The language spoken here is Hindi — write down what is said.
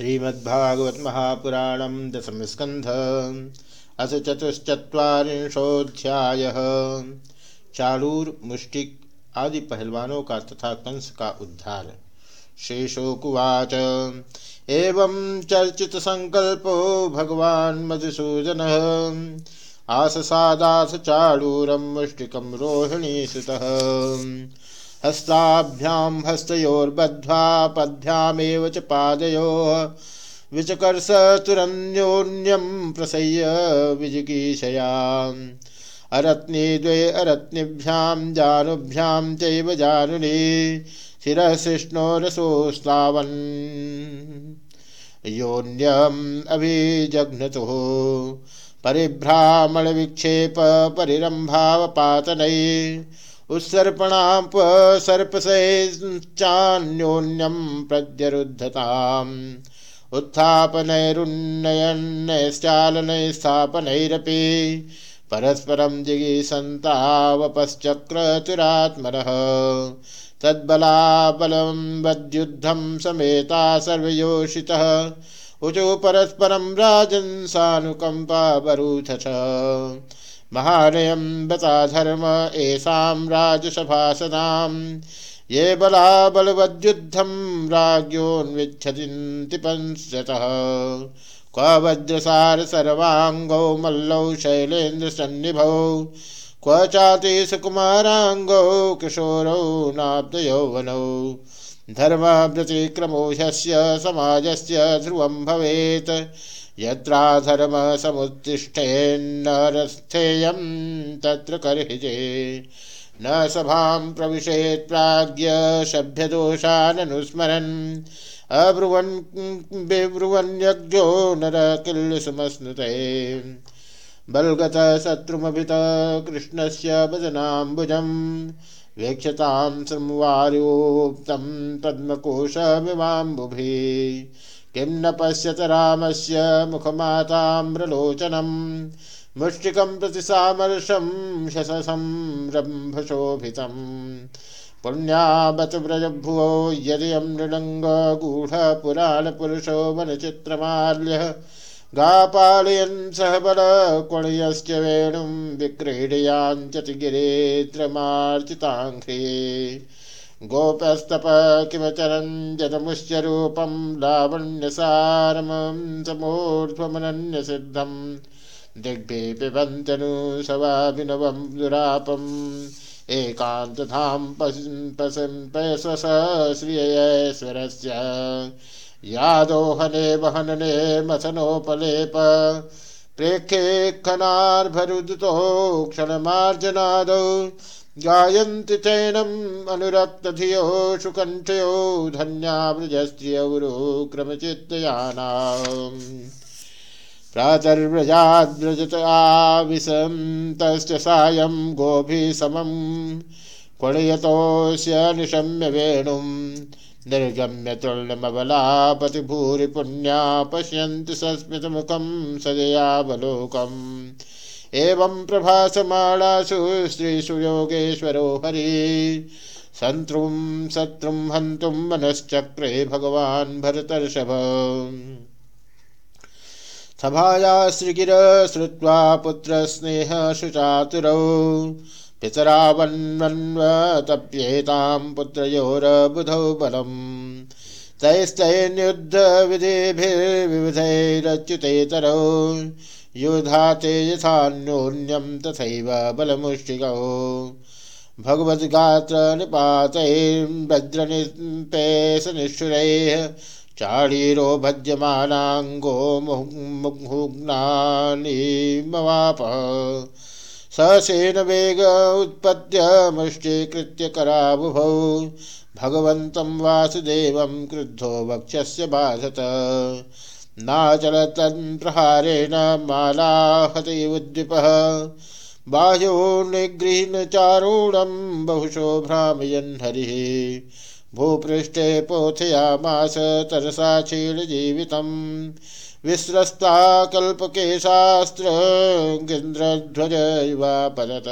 श्रीमद्भागवत महापुराण दशम स्कंध अथ चतुश्चत्वारिंशोध्याय चालूर मुष्टिक आदि पहलवानों का तथा कंस का उद्धार। शेषोकुवाच, एवं चर्चित संकल्पो भगवान मधुसूदन। आससादास चालूरम मुष्टिकम रोहिणी सुतः। हस्ताभ्यां हस्तयोर्बद्ध्वा पद्भ्यामेव च पादयोः। विचकर्ष तुरन्योन्यं प्रसह्य विजिगीषयाम् अरत्नी द्वे अरत्निभ्यां जानुभ्यां चैव जानुनी शिरशिष्णोरसोस्तावन् योन्यम् अभिजघ्नतुः परिभ्रामणविक्षेप परिरम्भावपातनैः। उत्सर्पणाप सर्पसैश्चान्योन्यं प्रद्यरुद्धताम् उत्थापनैरुन्नयन्नैश्चालनैस्थापनैरपि परस्परं जिगीसन्तावपश्चक्रतुरात्मनः तद्बलाबलं वद्युद्धं समेता सर्वयोषितः। ऊचु परस्परं राजन् सानुकम्पा बरूथ महानयं बता धर्म येषां राजसभासदां ये बलाबलवद्युद्धं राज्ञोन्विच्छन्ति पंशतः क्व वज्रसार सर्वाङ्गौ मल्लौ शैलेन्द्रसन्निभौ। क्व चाति सुकुमाराङ्गौ किशोरौ नाब्दयौवनौ धर्मव्यतिक्रमो ह्यस्य समाजस्य ध्रुवं भवेत्। यत्राधर्म समुत्तिष्ठेन्नरस्थेयं तत्र कर्हिजे। न सभां प्रविशेत् प्राज्ञ सभ्यदोषाननुस्मरन्। अब्रुवन् बिब्रुवन्यज्ञो नर किल्लुसुमस्नुते बल्गत शत्रुमभित कृष्णस्य वदनाम्बुजम् वीक्षतां संवार्योक्तं पद्मकोशमिवाम्बुभिः किं न पश्यत रामस्य मुखमाताम्रलोचनम् मुष्टिकं प्रति सामर्शं शशसं रम्भशोभितम् पुण्यावत व्रजभुवो यदयं नृणङ्गगूढपुराणपुरुषो वनचित्रमाल्यः, गापालयन् सह बलकुणयश्च वेणुं विक्रीडयाञ्चति गिरेत्रमार्चिताङ्घ्रे गोपस्तप किमचरञ्जतमुश्च रूपं लावण्यसारमं समूर्ध्वमनन्यसिद्धं दिग्भे पिबन्तनुसवाभिनवं दुरापम् एकान्तधां श्रियैश्वरस्य यादोहने वहनने मथनोपलेप प्रेक्षे खनार्भरुदुतो क्षणमार्जनादौ गायन्ति चैनम् अनुरक्तधियो सुकण्ठयो धन्याव्रजस्त्रियौरो क्रमचित्तयानाम् प्रातर्व्रजाद्व्रजत आविशन्तश्च सायं गोभिः समं क्वणयतोऽस्य निशम्य वेणुम्। निर्गम्य तुल्यमबलापति भूरि पुण्या पश्यन्ति सस्मितमुखं सदयावलोकम् एवं प्रभासमाणासु स्त्रीषु योगेश्वरो हरि। शत्रुं शत्रुं हन्तुं मनश्चक्रे भगवान् भरतर्षभ। सभाया श्रीगिर श्रुत्वा पुत्रस्नेहशुचातुरौ पितरावन्वन्वतप्येतां पुत्रयोरबुधौ बलम्। तैस्तैन्युद्धविधिभिर्विविधैरच्युतेतरौ युधा ते यथान्योन्यं तथैव बलमुष्टिकौ। भगवद्गात्रनिपातैर्भद्रनिपेशनिष्ठुरैः चाळीरो भज्यमानाङ्गो मुहुग्नानिमवापः ससेन वेग उत्पद्य मुष्टीकृत्य कराबुभौ। भगवन्तं वासुदेवं क्रुद्धो वक्षस्य बाधत। नाचलतन्प्रहारेण मालाहते उद्दीपः बाह्यो निगृह्णचारूढं बहुशो भ्रामयन् हरिः। भूपृष्ठे पोथयामास तरसा क्षीणजीवितम् विस्रस्ता कल्पकेशास्त्र, गिन्द्रध्वज इवापतत्